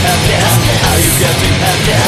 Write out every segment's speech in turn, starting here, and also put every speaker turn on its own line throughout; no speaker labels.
How Are you getting happy?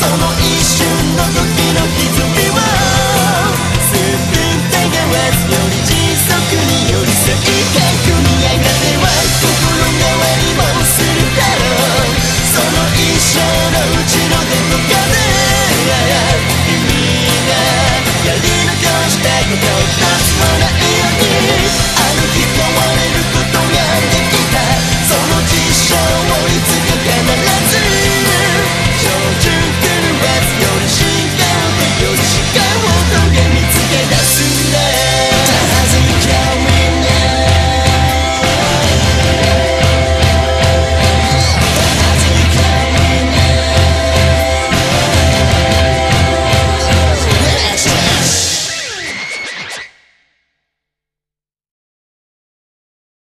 その意